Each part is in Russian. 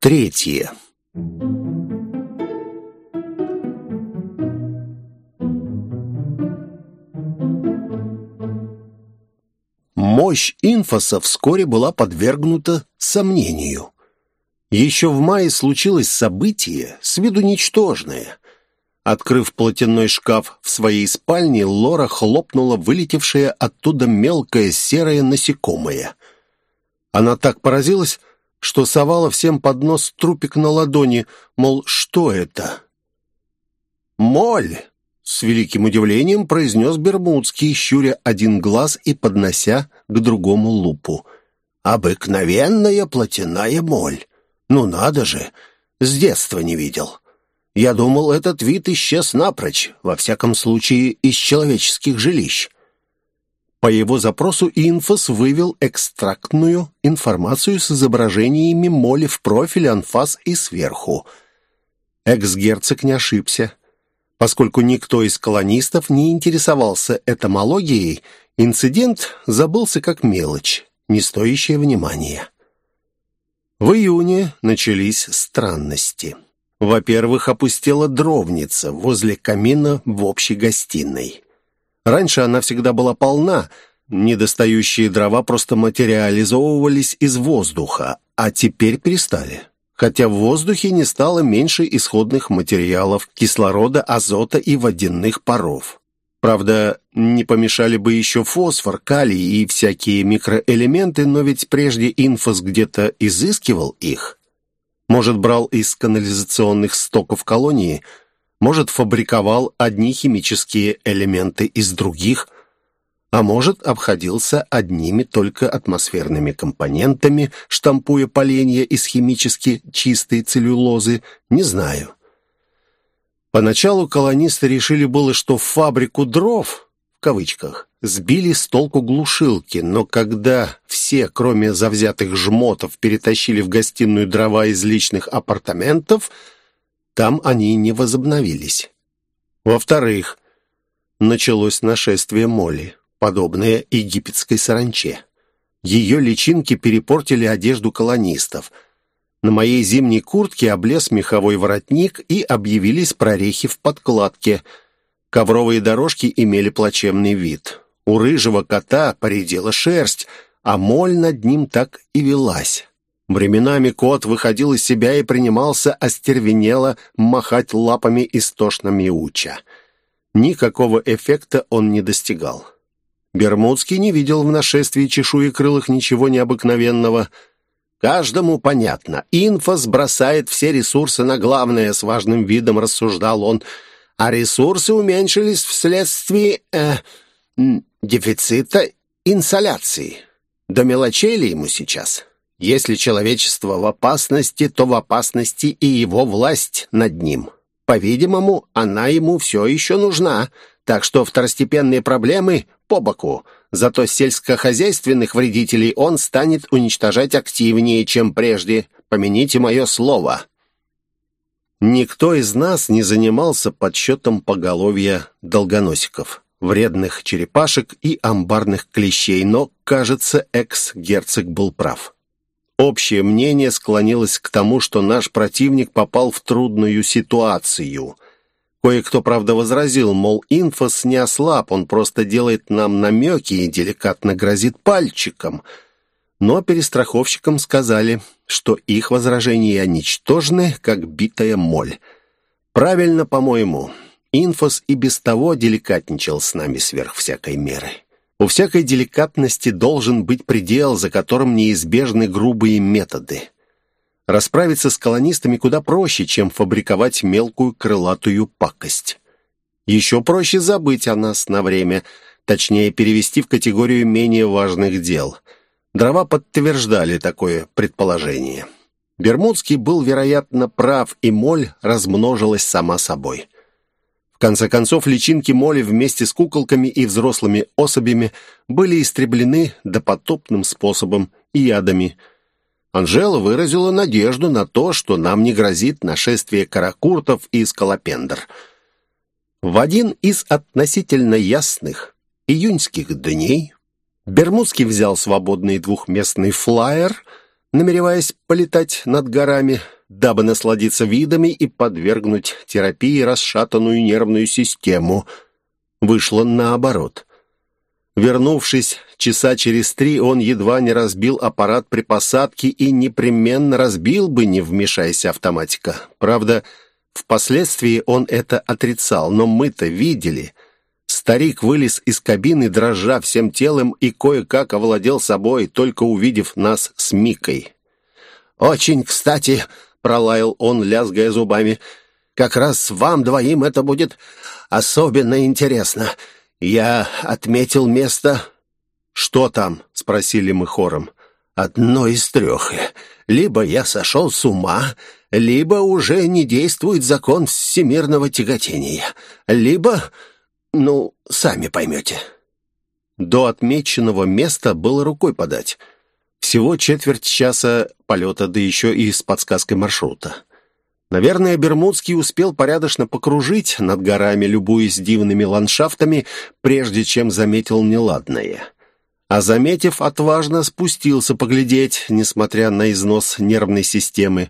Третье. Мощь инфоса вскоре была подвергнута сомнению. Еще в мае случилось событие, с виду ничтожное. Открыв платяной шкаф в своей спальне, Лора хлопнула вылетевшее оттуда мелкое серое насекомое. Она так поразилась, что совала всем под нос трупик на ладони, мол, что это? «Моль!» — с великим удивлением произнес Бермудский, щуря один глаз и поднося к другому лупу. «Обыкновенная плотяная моль. Ну надо же, с детства не видел. Я думал, этот вид исчез напрочь, во всяком случае, из человеческих жилищ». По его запросу Инфос вывел экстрактную информацию с изображениями моли в профиль, анфас и сверху. Экс-герцог не ошибся. Поскольку никто из колонистов не интересовался этомологией, инцидент забылся как мелочь, не стоящая внимания. В июне начались странности. Во-первых, опустела дровница возле камина в общей гостиной. Раньше она всегда была полна, недостающие дрова просто материализовывались из воздуха, а теперь перестали. Хотя в воздухе не стало меньше исходных материалов кислорода, азота и водяных паров. Правда, не помешали бы еще фосфор, калий и всякие микроэлементы, но ведь прежде инфос где-то изыскивал их. Может, брал из канализационных стоков колонии – может, фабриковал одни химические элементы из других, а может, обходился одними только атмосферными компонентами, штампуя поленья из химически чистой целлюлозы, не знаю. Поначалу колонисты решили было, что фабрику дров, в кавычках, сбили с толку глушилки, но когда все, кроме завзятых жмотов, перетащили в гостиную дрова из личных апартаментов – там они не возобновились. Во-вторых, началось нашествие моли, подобное египетской саранче. Ее личинки перепортили одежду колонистов. На моей зимней куртке облез меховой воротник и объявились прорехи в подкладке. Ковровые дорожки имели плачевный вид. У рыжего кота поредела шерсть, а моль над ним так и велась. Временами кот выходил из себя и принимался остервенело махать лапами истошно мяуча. Никакого эффекта он не достигал. Бермудский не видел в нашествии чешуекрылых ничего необыкновенного. Каждому понятно. Инфос бросает все ресурсы на главное, с важным видом рассуждал он. А ресурсы уменьшились вследствие э, дефицита инсоляции. До мелочей ли ему сейчас? Если человечество в опасности, то в опасности и его власть над ним. По-видимому, она ему все еще нужна, так что второстепенные проблемы по боку. Зато сельскохозяйственных вредителей он станет уничтожать активнее, чем прежде. Помяните мое слово. Никто из нас не занимался подсчетом поголовья долгоносиков, вредных черепашек и амбарных клещей, но, кажется, экс-герцог был прав. Общее мнение склонилось к тому, что наш противник попал в трудную ситуацию. Кое-кто, правда, возразил, мол, инфос не ослаб, он просто делает нам намеки и деликатно грозит пальчиком. Но перестраховщикам сказали, что их возражения ничтожны, как битая моль. Правильно, по-моему, инфос и без того деликатничал с нами сверх всякой меры. У всякой деликатности должен быть предел, за которым неизбежны грубые методы. Расправиться с колонистами куда проще, чем фабриковать мелкую крылатую пакость. Еще проще забыть о нас на время, точнее перевести в категорию менее важных дел. Дрова подтверждали такое предположение. Бермудский был, вероятно, прав, и моль размножилась сама собой. В конце концов, личинки моли вместе с куколками и взрослыми особями были истреблены допотопным способом и ядами. Анжела выразила надежду на то, что нам не грозит нашествие каракуртов и скалопендр. В один из относительно ясных июньских дней Бермудский взял свободный двухместный флайер, намереваясь полетать над горами, дабы насладиться видами и подвергнуть терапии расшатанную нервную систему. Вышло наоборот. Вернувшись часа через три, он едва не разбил аппарат при посадке и непременно разбил бы, не вмешаясь автоматика. Правда, впоследствии он это отрицал, но мы-то видели. Старик вылез из кабины, дрожа всем телом, и кое-как овладел собой, только увидев нас с Микой. «Очень кстати», — пролаял он, лязгая зубами, — «как раз вам двоим это будет особенно интересно. Я отметил место...» «Что там?» — спросили мы хором. «Одно из трех. Либо я сошел с ума, либо уже не действует закон всемирного тяготения, либо... ну, сами поймете». До отмеченного места было рукой подать. Всего четверть часа полета, да еще и с подсказкой маршрута. Наверное, Бермудский успел порядочно покружить над горами, любуясь дивными ландшафтами, прежде чем заметил неладное. А заметив, отважно спустился поглядеть, несмотря на износ нервной системы.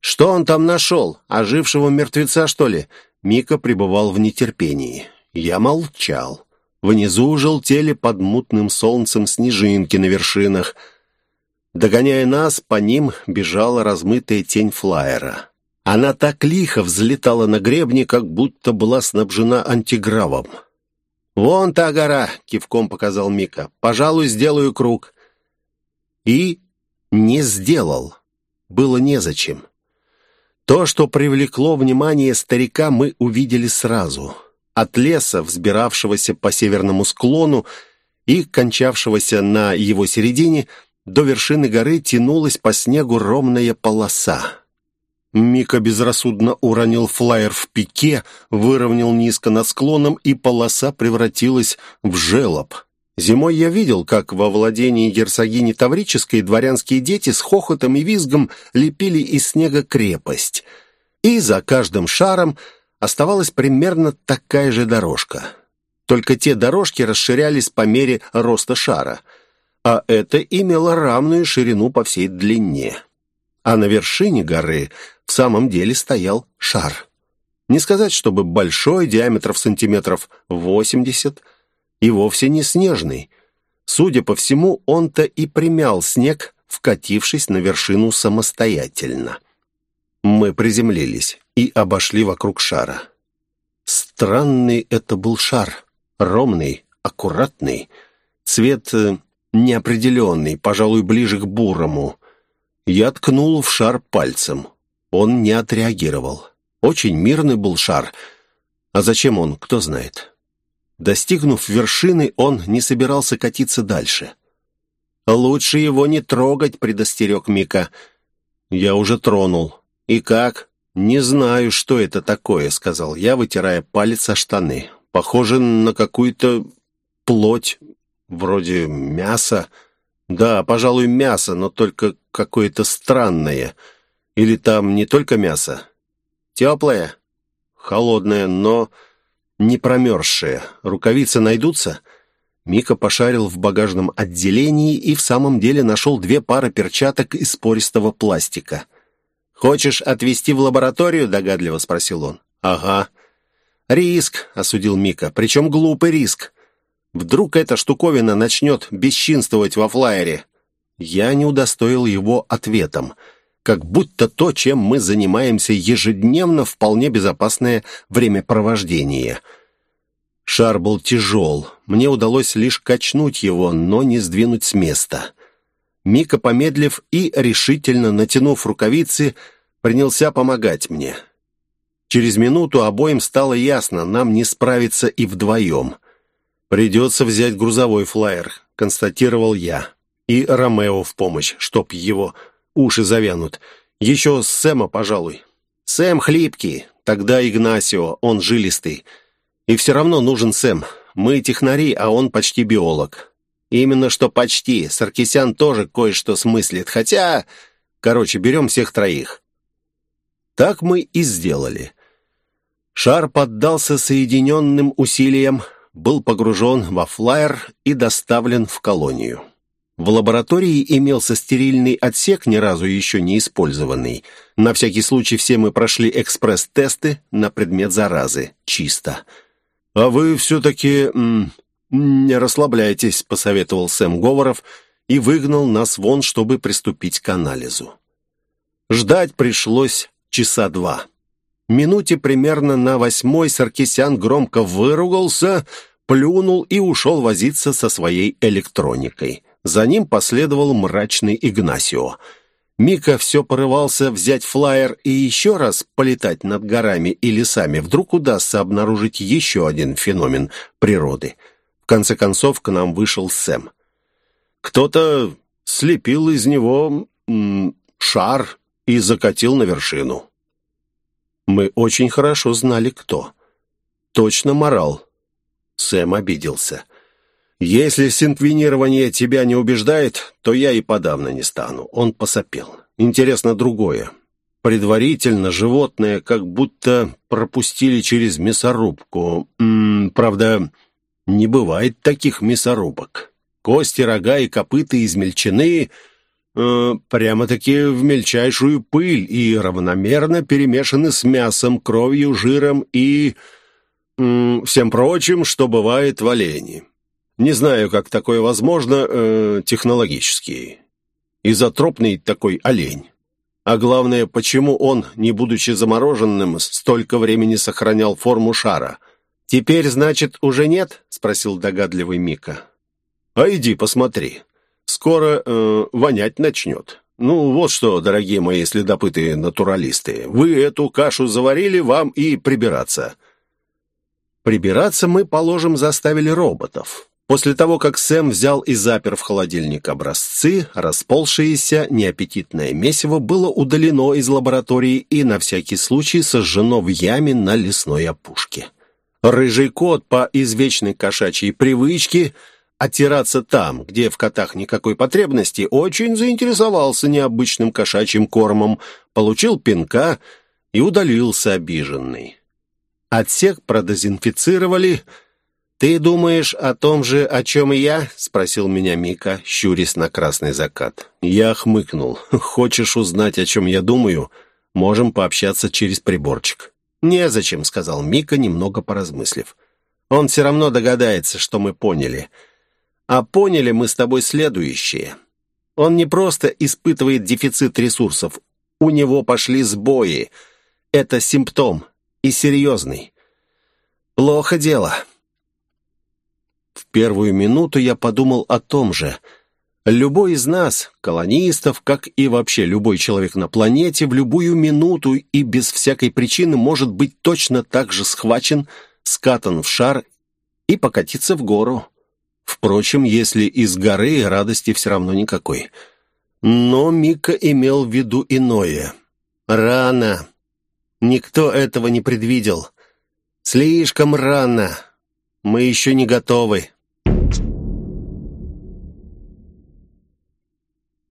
«Что он там нашел? Ожившего мертвеца, что ли?» Мика пребывал в нетерпении. Я молчал. Внизу желтели под мутным солнцем снежинки на вершинах. Догоняя нас, по ним бежала размытая тень флайера. Она так лихо взлетала на гребне, как будто была снабжена антигравом. «Вон та гора!» — кивком показал Мика. «Пожалуй, сделаю круг». И не сделал. Было незачем. То, что привлекло внимание старика, мы увидели сразу. От леса, взбиравшегося по северному склону и кончавшегося на его середине, до вершины горы тянулась по снегу ровная полоса. Мика безрассудно уронил флайер в пике, выровнял низко над склоном, и полоса превратилась в желоб. Зимой я видел, как во владении герцогини Таврической дворянские дети с хохотом и визгом лепили из снега крепость. И за каждым шаром оставалась примерно такая же дорожка. Только те дорожки расширялись по мере роста шара, а это имело равную ширину по всей длине. А на вершине горы в самом деле стоял шар. Не сказать, чтобы большой, диаметров сантиметров 80, и вовсе не снежный. Судя по всему, он-то и примял снег, вкатившись на вершину самостоятельно. Мы приземлились и обошли вокруг шара. Странный это был шар, ровный, аккуратный, цвет э, неопределенный, пожалуй, ближе к бурому. Я ткнул в шар пальцем. Он не отреагировал. Очень мирный был шар. А зачем он, кто знает. Достигнув вершины, он не собирался катиться дальше. «Лучше его не трогать», — предостерег Мика. «Я уже тронул. И как?» «Не знаю, что это такое», — сказал я, вытирая палец о штаны. «Похоже на какую-то плоть, вроде мяса». Да, пожалуй, мясо, но только какое-то странное. Или там не только мясо? Теплое? Холодное, но не промерзшее. Рукавицы найдутся? Мика пошарил в багажном отделении и в самом деле нашел две пары перчаток из пористого пластика. «Хочешь отвезти в лабораторию?» — догадливо спросил он. «Ага». «Риск», — осудил Мика, — «причем глупый риск. Вдруг эта штуковина начнет бесчинствовать во флайере? Я не удостоил его ответом. Как будто то, чем мы занимаемся ежедневно, вполне безопасное времяпровождение. Шар был тяжел. Мне удалось лишь качнуть его, но не сдвинуть с места. Мика, помедлив и решительно натянув рукавицы, принялся помогать мне. Через минуту обоим стало ясно, нам не справиться и вдвоем. «Придется взять грузовой флайер», — констатировал я. «И Ромео в помощь, чтоб его уши завянут. Еще Сэма, пожалуй». «Сэм хлипкий, тогда Игнасио, он жилистый. И все равно нужен Сэм. Мы технари, а он почти биолог». «Именно что почти. Саркисян тоже кое-что смыслит, хотя...» «Короче, берем всех троих». Так мы и сделали. Шар поддался соединенным усилиям, был погружен во флайер и доставлен в колонию. В лаборатории имелся стерильный отсек, ни разу еще не использованный. На всякий случай все мы прошли экспресс-тесты на предмет заразы. Чисто. «А вы все-таки не расслабляйтесь», — посоветовал Сэм Говоров и выгнал нас вон, чтобы приступить к анализу. Ждать пришлось часа два. Минуте примерно на восьмой Саркисян громко выругался, плюнул и ушел возиться со своей электроникой. За ним последовал мрачный Игнасио. Мика все порывался взять флайер и еще раз полетать над горами и лесами. Вдруг удастся обнаружить еще один феномен природы. В конце концов к нам вышел Сэм. Кто-то слепил из него шар и закатил на вершину. Мы очень хорошо знали, кто. Точно морал. Сэм обиделся. «Если синтвинирование тебя не убеждает, то я и подавно не стану». Он посопел. «Интересно другое. Предварительно животное как будто пропустили через мясорубку. М -м, правда, не бывает таких мясорубок. Кости, рога и копыта измельчены э, прямо-таки в мельчайшую пыль и равномерно перемешаны с мясом, кровью, жиром и э, всем прочим, что бывает в олене. Не знаю, как такое возможно э, технологически. Изотропный такой олень. А главное, почему он, не будучи замороженным, столько времени сохранял форму шара? «Теперь, значит, уже нет?» — спросил догадливый Мика. «А иди посмотри. Скоро э, вонять начнет. Ну, вот что, дорогие мои следопыты-натуралисты, вы эту кашу заварили, вам и прибираться». Прибираться мы, положим, заставили роботов. После того, как Сэм взял и запер в холодильник образцы, расползшееся неаппетитное месиво было удалено из лаборатории и на всякий случай сожжено в яме на лесной опушке. Рыжий кот по извечной кошачьей привычке оттираться там, где в котах никакой потребности, очень заинтересовался необычным кошачьим кормом, получил пинка и удалился обиженный. Отсек продезинфицировали, «Ты думаешь о том же, о чем и я?» — спросил меня Мика, щурясь на красный закат. Я хмыкнул. «Хочешь узнать, о чем я думаю? Можем пообщаться через приборчик». «Незачем», — сказал Мика, немного поразмыслив. «Он все равно догадается, что мы поняли. А поняли мы с тобой следующее. Он не просто испытывает дефицит ресурсов, у него пошли сбои. Это симптом, и серьезный. Плохо дело». В первую минуту я подумал о том же. Любой из нас, колонистов, как и вообще любой человек на планете, в любую минуту и без всякой причины может быть точно так же схвачен, скатан в шар и покатиться в гору. Впрочем, если из горы радости все равно никакой. Но Мика имел в виду иное. Рано. Никто этого не предвидел. Слишком рано. Мы еще не готовы.